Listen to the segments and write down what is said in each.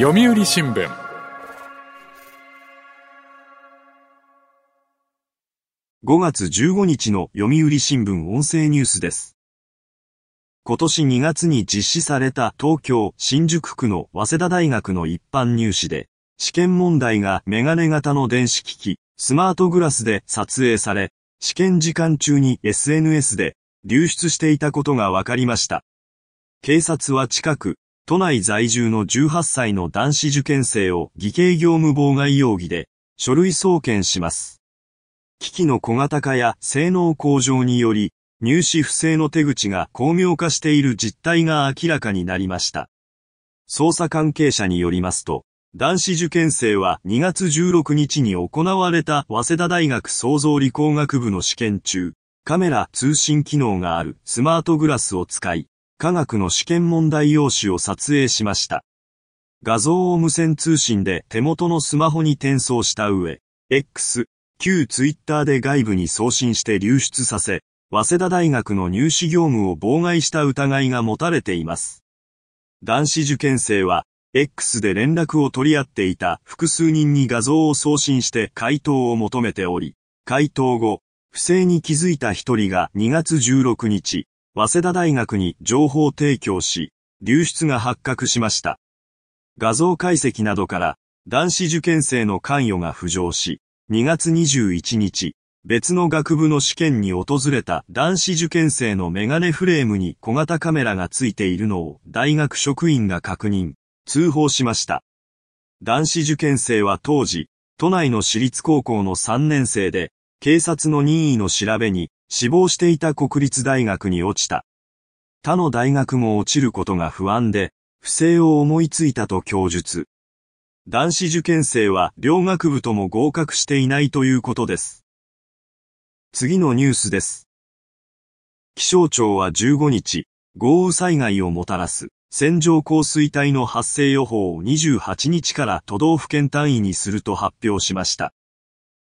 読売新聞5月15日の読売新聞音声ニュースです。今年2月に実施された東京新宿区の早稲田大学の一般入試で、試験問題がメガネ型の電子機器、スマートグラスで撮影され、試験時間中に SNS で流出していたことが分かりました。警察は近く、都内在住の18歳の男子受験生を偽計業務妨害容疑で書類送検します。機器の小型化や性能向上により入試不正の手口が巧妙化している実態が明らかになりました。捜査関係者によりますと、男子受験生は2月16日に行われた早稲田大学創造理工学部の試験中、カメラ通信機能があるスマートグラスを使い、科学の試験問題用紙を撮影しました。画像を無線通信で手元のスマホに転送した上、X、旧ツイッターで外部に送信して流出させ、早稲田大学の入試業務を妨害した疑いが持たれています。男子受験生は、X で連絡を取り合っていた複数人に画像を送信して回答を求めており、回答後、不正に気づいた一人が2月16日、早稲田大学に情報提供し、流出が発覚しました。画像解析などから男子受験生の関与が浮上し、2月21日、別の学部の試験に訪れた男子受験生のメガネフレームに小型カメラがついているのを大学職員が確認、通報しました。男子受験生は当時、都内の私立高校の3年生で、警察の任意の調べに、死亡していた国立大学に落ちた。他の大学も落ちることが不安で、不正を思いついたと供述。男子受験生は両学部とも合格していないということです。次のニュースです。気象庁は15日、豪雨災害をもたらす線状降水帯の発生予報を28日から都道府県単位にすると発表しました。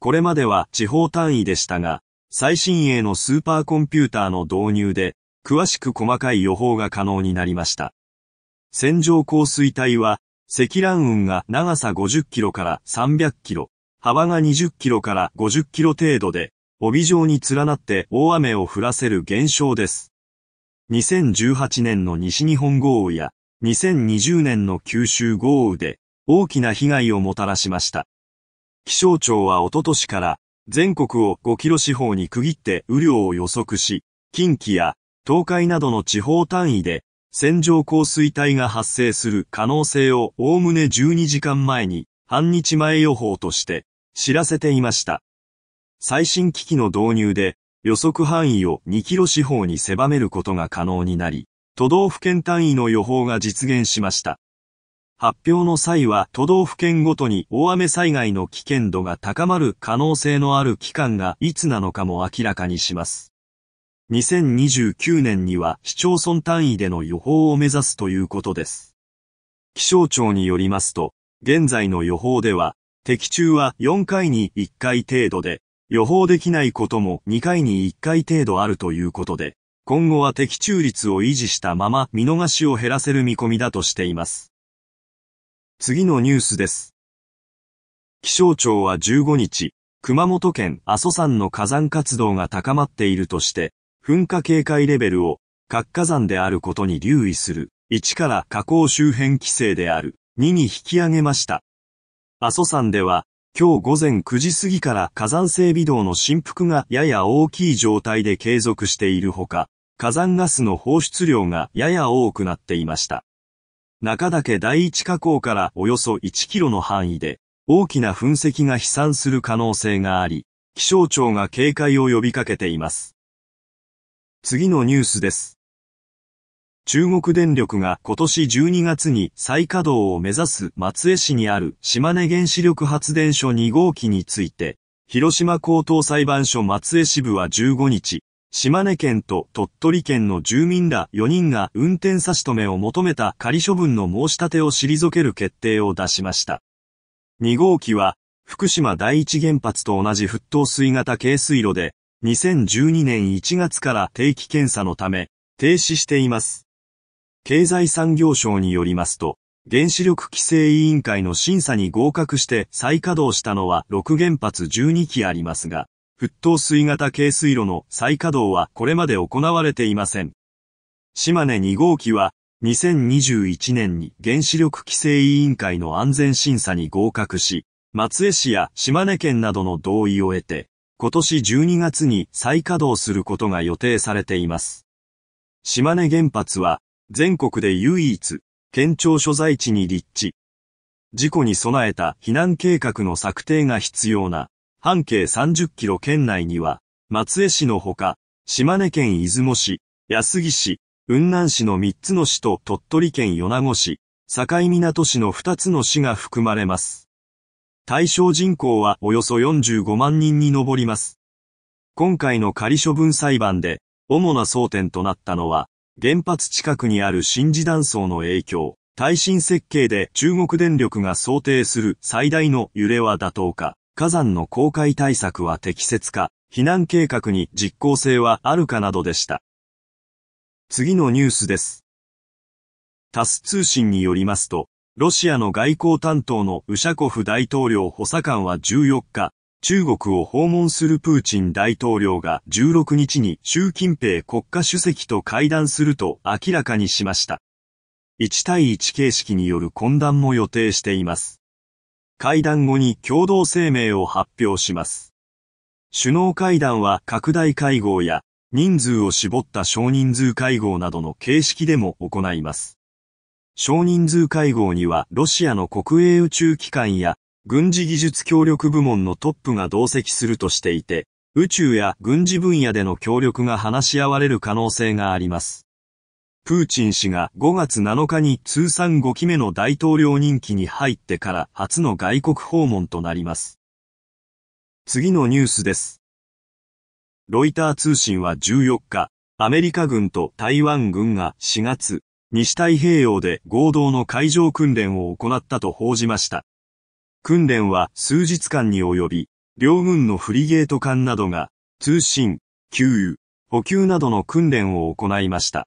これまでは地方単位でしたが、最新鋭のスーパーコンピューターの導入で、詳しく細かい予報が可能になりました。線状降水帯は、積乱雲が長さ50キロから300キロ、幅が20キロから50キロ程度で、帯状に連なって大雨を降らせる現象です。2018年の西日本豪雨や、2020年の九州豪雨で、大きな被害をもたらしました。気象庁はおととしから全国を5キロ四方に区切って雨量を予測し、近畿や東海などの地方単位で線状降水帯が発生する可能性をおおむね12時間前に半日前予報として知らせていました。最新機器の導入で予測範囲を2キロ四方に狭めることが可能になり、都道府県単位の予報が実現しました。発表の際は都道府県ごとに大雨災害の危険度が高まる可能性のある期間がいつなのかも明らかにします。2029年には市町村単位での予報を目指すということです。気象庁によりますと、現在の予報では、的中は4回に1回程度で、予報できないことも2回に1回程度あるということで、今後は的中率を維持したまま見逃しを減らせる見込みだとしています。次のニュースです。気象庁は15日、熊本県阿蘇山の火山活動が高まっているとして、噴火警戒レベルを、活火山であることに留意する、1から火口周辺規制である、2に引き上げました。阿蘇山では、今日午前9時過ぎから火山性微動の振幅がやや大きい状態で継続しているほか、火山ガスの放出量がやや多くなっていました。中岳第一火口からおよそ1キロの範囲で大きな噴石が飛散する可能性があり、気象庁が警戒を呼びかけています。次のニュースです。中国電力が今年12月に再稼働を目指す松江市にある島根原子力発電所2号機について、広島高等裁判所松江支部は15日、島根県と鳥取県の住民ら4人が運転差し止めを求めた仮処分の申し立てを退ける決定を出しました。2号機は、福島第一原発と同じ沸騰水型軽水炉で、2012年1月から定期検査のため、停止しています。経済産業省によりますと、原子力規制委員会の審査に合格して再稼働したのは6原発12基ありますが、沸騰水型軽水炉の再稼働はこれまで行われていません。島根2号機は2021年に原子力規制委員会の安全審査に合格し、松江市や島根県などの同意を得て、今年12月に再稼働することが予定されています。島根原発は全国で唯一、県庁所在地に立地。事故に備えた避難計画の策定が必要な半径30キロ圏内には松江市のほか、島根県出雲市、安来市、雲南市の3つの市と鳥取県米子市、境港市の2つの市が含まれます。対象人口はおよそ45万人に上ります。今回の仮処分裁判で、主な争点となったのは、原発近くにある新時断層の影響、耐震設計で中国電力が想定する最大の揺れは妥当か、火山の公開対策は適切か、避難計画に実効性はあるかなどでした。次のニュースです。タス通信によりますと、ロシアの外交担当のウシャコフ大統領補佐官は14日、中国を訪問するプーチン大統領が16日に習近平国家主席と会談すると明らかにしました。1対1形式による懇談も予定しています。会談後に共同声明を発表します。首脳会談は拡大会合や人数を絞った少人数会合などの形式でも行います。少人数会合にはロシアの国営宇宙機関や軍事技術協力部門のトップが同席するとしていて、宇宙や軍事分野での協力が話し合われる可能性があります。プーチン氏が5月7日に通算5期目の大統領任期に入ってから初の外国訪問となります。次のニュースです。ロイター通信は14日、アメリカ軍と台湾軍が4月、西太平洋で合同の海上訓練を行ったと報じました。訓練は数日間に及び、両軍のフリゲート艦などが通信、給油、補給などの訓練を行いました。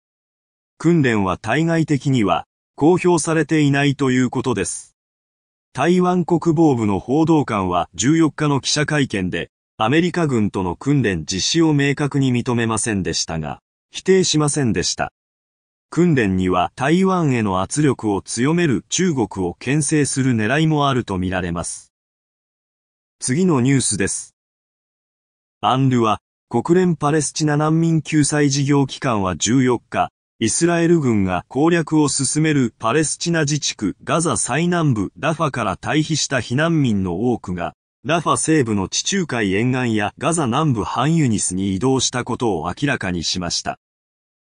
訓練は対外的には公表されていないということです。台湾国防部の報道官は14日の記者会見で、アメリカ軍との訓練実施を明確に認めませんでしたが、否定しませんでした。訓練には台湾への圧力を強める中国を牽制する狙いもあるとみられます。次のニュースです。アンルは、国連パレスチナ難民救済事業機関は14日、イスラエル軍が攻略を進めるパレスチナ自治区ガザ最南部ラファから退避した避難民の多くがラファ西部の地中海沿岸やガザ南部ハンユニスに移動したことを明らかにしました。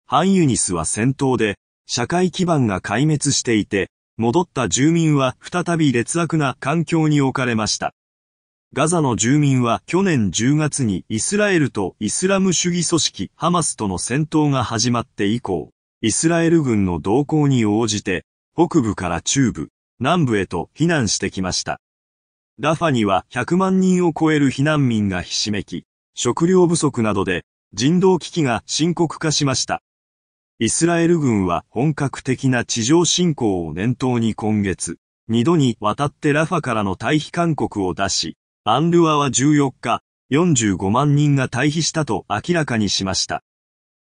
ハンユニスは戦闘で、社会基盤が壊滅していて、戻った住民は再び劣悪な環境に置かれました。ガザの住民は去年10月にイスラエルとイスラム主義組織ハマスとの戦闘が始まって以降、イスラエル軍の動向に応じて、北部から中部、南部へと避難してきました。ラファには100万人を超える避難民がひしめき、食料不足などで人道危機が深刻化しました。イスラエル軍は本格的な地上侵攻を念頭に今月、二度にわたってラファからの退避勧告を出し、アンルアは14日、45万人が退避したと明らかにしました。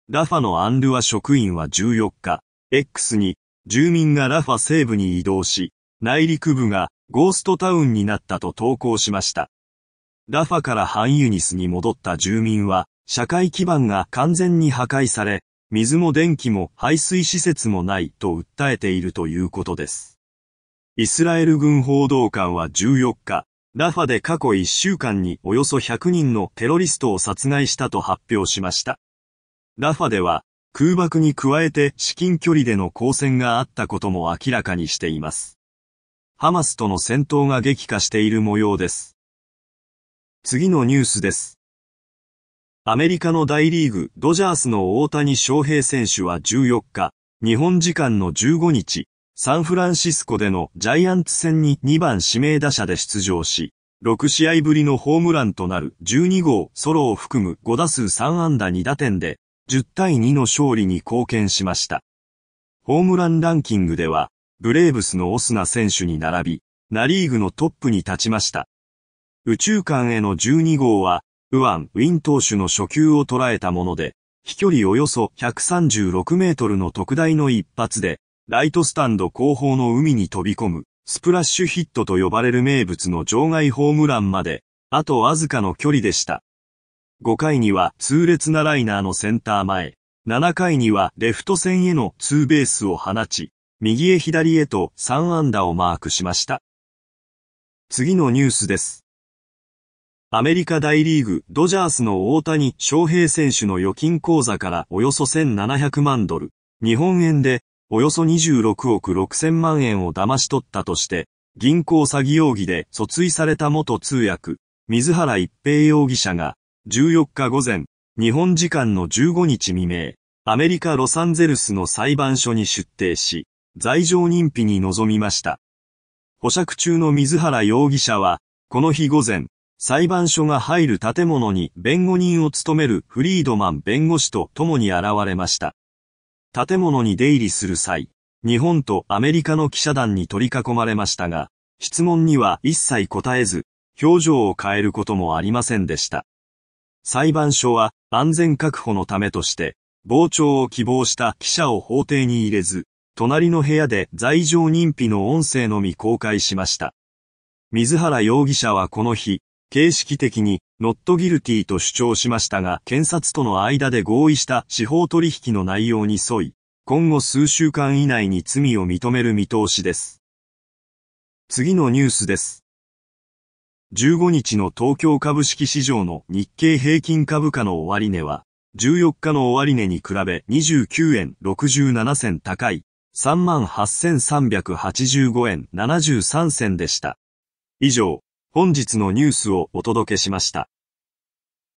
ラファのアンルア職員は14日、X に住民がラファ西部に移動し、内陸部がゴーストタウンになったと投稿しました。ラファからハンユニスに戻った住民は、社会基盤が完全に破壊され、水も電気も排水施設もないと訴えているということです。イスラエル軍報道官は14日、ラファで過去1週間におよそ100人のテロリストを殺害したと発表しました。ラファでは空爆に加えて至近距離での交戦があったことも明らかにしています。ハマスとの戦闘が激化している模様です。次のニュースです。アメリカの大リーグ、ドジャースの大谷翔平選手は14日、日本時間の15日、サンフランシスコでのジャイアンツ戦に2番指名打者で出場し、6試合ぶりのホームランとなる12号ソロを含む5打数3安打2打点で、10対2の勝利に貢献しました。ホームランランキングでは、ブレーブスのオスナ選手に並び、ナリーグのトップに立ちました。宇宙間への12号は、ウアン・ウィン投手の初球を捉えたもので、飛距離およそ136メートルの特大の一発で、ライトスタンド後方の海に飛び込む、スプラッシュヒットと呼ばれる名物の場外ホームランまで、あとわずかの距離でした。5回には痛烈なライナーのセンター前、7回にはレフト線へのツーベースを放ち、右へ左へと3安打をマークしました。次のニュースです。アメリカ大リーグドジャースの大谷翔平選手の預金口座からおよそ1700万ドル、日本円でおよそ26億6000万円を騙し取ったとして、銀行詐欺容疑で訴追された元通訳、水原一平容疑者が、14日午前、日本時間の15日未明、アメリカ・ロサンゼルスの裁判所に出廷し、罪状認否に臨みました。保釈中の水原容疑者は、この日午前、裁判所が入る建物に弁護人を務めるフリードマン弁護士と共に現れました。建物に出入りする際、日本とアメリカの記者団に取り囲まれましたが、質問には一切答えず、表情を変えることもありませんでした。裁判所は安全確保のためとして、傍聴を希望した記者を法廷に入れず、隣の部屋で罪状認否の音声のみ公開しました。水原容疑者はこの日、形式的にノットギルティと主張しましたが、検察との間で合意した司法取引の内容に沿い、今後数週間以内に罪を認める見通しです。次のニュースです。15日の東京株式市場の日経平均株価の終値は、14日の終値に比べ29円67銭高い、38,385円73銭でした。以上、本日のニュースをお届けしました。